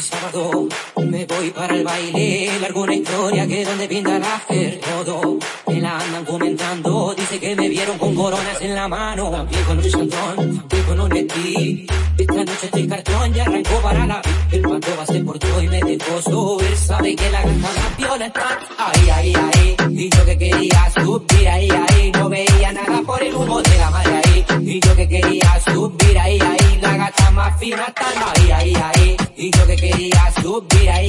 sábado me voy para el baile, largo una historia que donde pinta la fer todo. Me la andan comentando, dice que me vieron con coronas en la mano. También con un chantón, también con un vestí. Esta noche estoy cartón y arrancó para la El pato va a ser por todo y me dejó subir. Sabe que la la piola está ahí, ahí, ahí. Y yo que quería subir ahí, ahí. No veía nada por el humo de la madre ahí. Y yo que quería subir ahí, ahí. La gata más fina está ahí.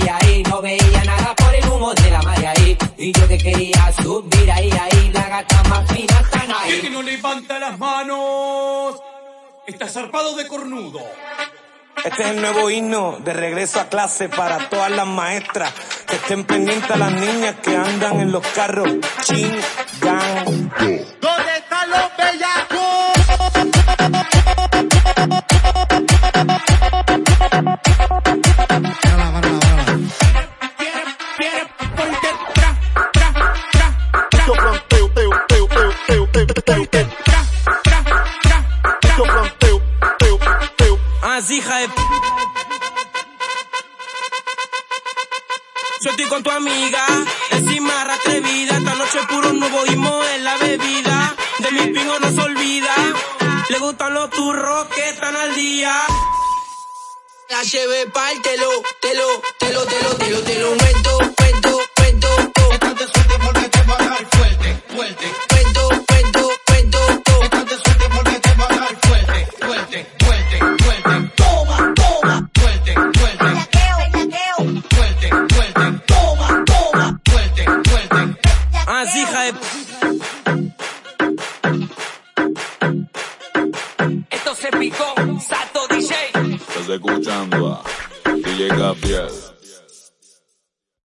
Subir ahí, no veía nada por el humo de la madre ahí. Y yo que quería subir ahí, ahí, la gata más fina están ahí. Que no levanta las manos está zarpado de cornudo. Este es el nuevo himno de regreso a clase para todas las maestras que estén pendientes a las niñas que andan en los carros. Ching, Así, hija de... Yo estoy con tu amiga, encima atrevida. Esta noche puro nuevo en la bebida. De mi pingo no se olvida. Le gustan los turros que están al día. La llevé pa'l telo, telo, Fuerte. Toma, toma, fuerte, fuerte. Así, hija de... Esto se picó, Sato DJ. Estás escuchando a DJ Gabriel.